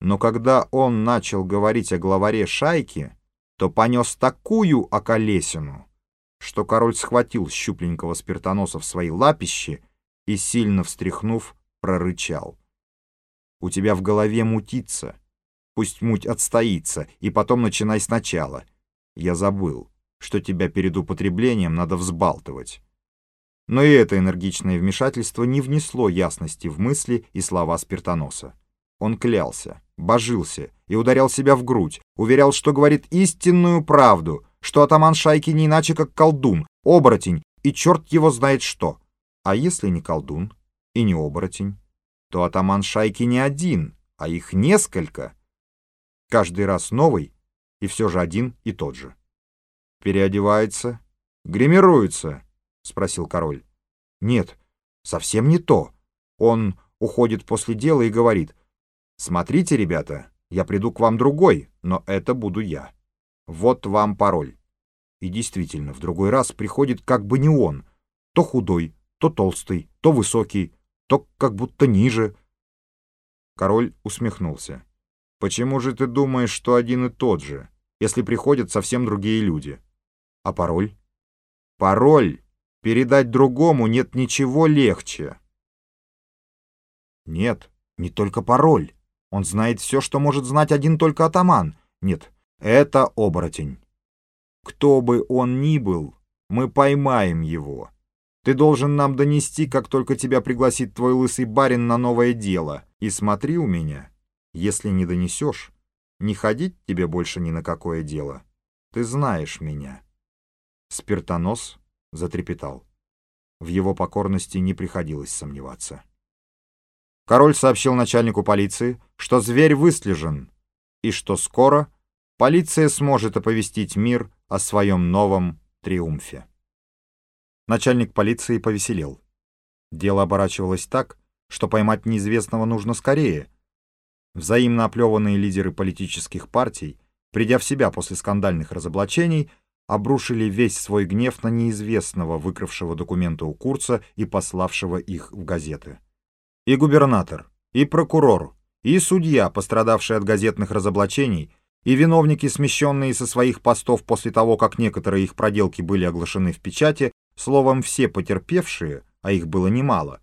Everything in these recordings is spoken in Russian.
Но когда он начал говорить о главаре шайки, то понес такую околесину, что король схватил щупленького спиртоноса в свои лапищи и, сильно встряхнув, прорычал. «У тебя в голове мутится. Пусть муть отстоится, и потом начинай сначала. Я забыл, что тебя перед употреблением надо взбалтывать». Но и это энергичное вмешательство не внесло ясности в мысли и слова спиртоноса. Он клялся, божился и ударял себя в грудь, уверял, что говорит истинную правду, что атаман шайки не иначе как колдун, оборотень и черт его знает что. А если не колдун и не оборотень, то атаман шайки не один, а их несколько. Каждый раз новый и все же один и тот же. «Переодевается? Гримируется?» — спросил король. «Нет, совсем не то. Он уходит после дела и говорит, «Смотрите, ребята, я приду к вам другой, но это буду я. Вот вам пароль». И действительно, в другой раз приходит как бы не он, то худой, то толстый, то высокий, то как будто ниже. Король усмехнулся. «Почему же ты думаешь, что один и тот же, если приходят совсем другие люди? А пароль?» «Пароль передать другому нет ничего легче». «Нет, не только пароль. Он знает все, что может знать один только атаман. Нет, это оборотень. Кто бы он ни был, мы поймаем его. Ты должен нам донести, как только тебя пригласит твой лысый барин на новое дело. И смотри у меня, если не донесешь, не ходить тебе больше ни на какое дело. Ты знаешь меня. Спиртонос затрепетал. В его покорности не приходилось сомневаться. Король сообщил начальнику полиции, что зверь выслежен, и что скоро полиция сможет оповестить мир о своем новом триумфе. Начальник полиции повеселел. Дело оборачивалось так, что поймать неизвестного нужно скорее. Взаимно оплеванные лидеры политических партий, придя в себя после скандальных разоблачений, обрушили весь свой гнев на неизвестного, выкравшего документы у Курца и пославшего их в газеты. И губернатор, и прокурор, и судья, пострадавшие от газетных разоблачений, и виновники, смещенные со своих постов после того, как некоторые их проделки были оглашены в печати, словом, все потерпевшие, а их было немало,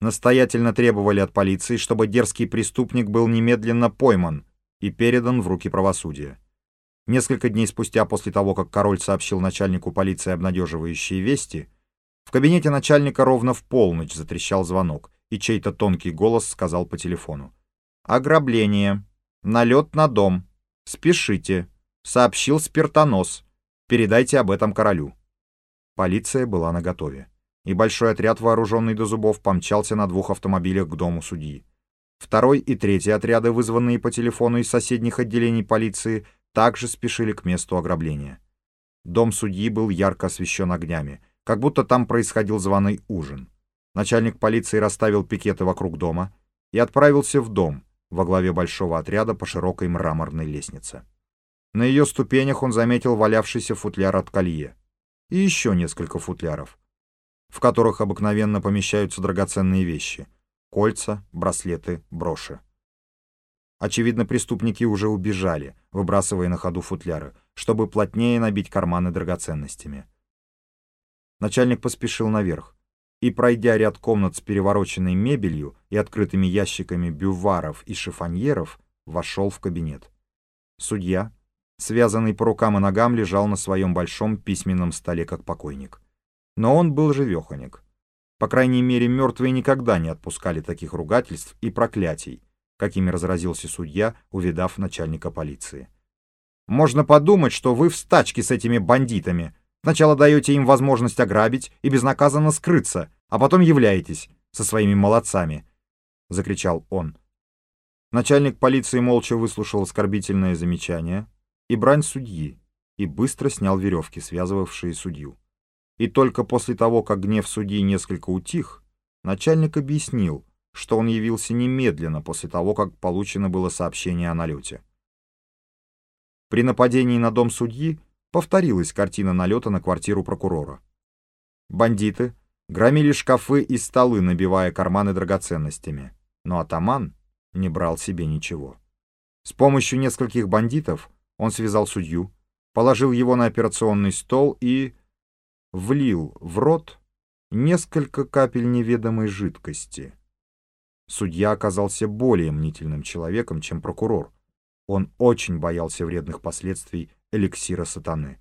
настоятельно требовали от полиции, чтобы дерзкий преступник был немедленно пойман и передан в руки правосудия. Несколько дней спустя после того, как король сообщил начальнику полиции обнадеживающие вести, в кабинете начальника ровно в полночь затрещал звонок, и чей-то тонкий голос сказал по телефону. «Ограбление. Налет на дом. Спешите. Сообщил спиртонос. Передайте об этом королю». Полиция была наготове, и большой отряд, вооруженный до зубов, помчался на двух автомобилях к дому судьи. Второй и третий отряды, вызванные по телефону из соседних отделений полиции, также спешили к месту ограбления. Дом судьи был ярко освещен огнями, как будто там происходил званый ужин. Начальник полиции расставил пикеты вокруг дома и отправился в дом во главе большого отряда по широкой мраморной лестнице. На ее ступенях он заметил валявшийся футляр от колье и еще несколько футляров, в которых обыкновенно помещаются драгоценные вещи — кольца, браслеты, броши. Очевидно, преступники уже убежали, выбрасывая на ходу футляры, чтобы плотнее набить карманы драгоценностями. Начальник поспешил наверх и, пройдя ряд комнат с перевороченной мебелью и открытыми ящиками бюваров и шифоньеров, вошел в кабинет. Судья, связанный по рукам и ногам, лежал на своем большом письменном столе как покойник. Но он был живеханик. По крайней мере, мертвые никогда не отпускали таких ругательств и проклятий, какими разразился судья, увидав начальника полиции. «Можно подумать, что вы в стачке с этими бандитами», Сначала даете им возможность ограбить и безнаказанно скрыться, а потом являетесь со своими молодцами», — закричал он. Начальник полиции молча выслушал оскорбительное замечание и брань судьи и быстро снял веревки, связывавшие судью. И только после того, как гнев судьи несколько утих, начальник объяснил, что он явился немедленно после того, как получено было сообщение о налете. При нападении на дом судьи повторилась картина налета на квартиру прокурора. Бандиты громили шкафы и столы, набивая карманы драгоценностями, но атаман не брал себе ничего. С помощью нескольких бандитов он связал судью, положил его на операционный стол и влил в рот несколько капель неведомой жидкости. Судья оказался более мнительным человеком, чем прокурор. Он очень боялся вредных последствий эликсира сатаны.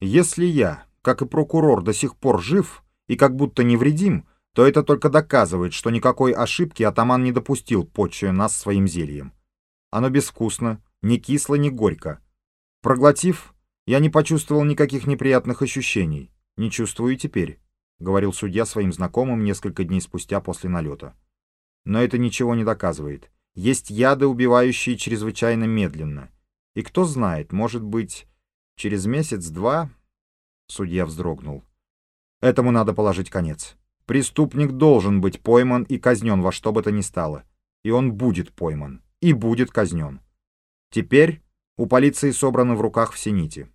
Если я, как и прокурор, до сих пор жив и как будто невредим, то это только доказывает, что никакой ошибки атаман не допустил, почуя нас своим зельем. Оно безвкусно, ни кисло, ни горько. Проглотив, я не почувствовал никаких неприятных ощущений. Не чувствую теперь, — говорил судья своим знакомым несколько дней спустя после налета. Но это ничего не доказывает. Есть яды, убивающие чрезвычайно медленно. И кто знает, может быть, через месяц-два... Судья вздрогнул. Этому надо положить конец. Преступник должен быть пойман и казнен во что бы то ни стало. И он будет пойман. И будет казнен. Теперь у полиции собраны в руках все нити.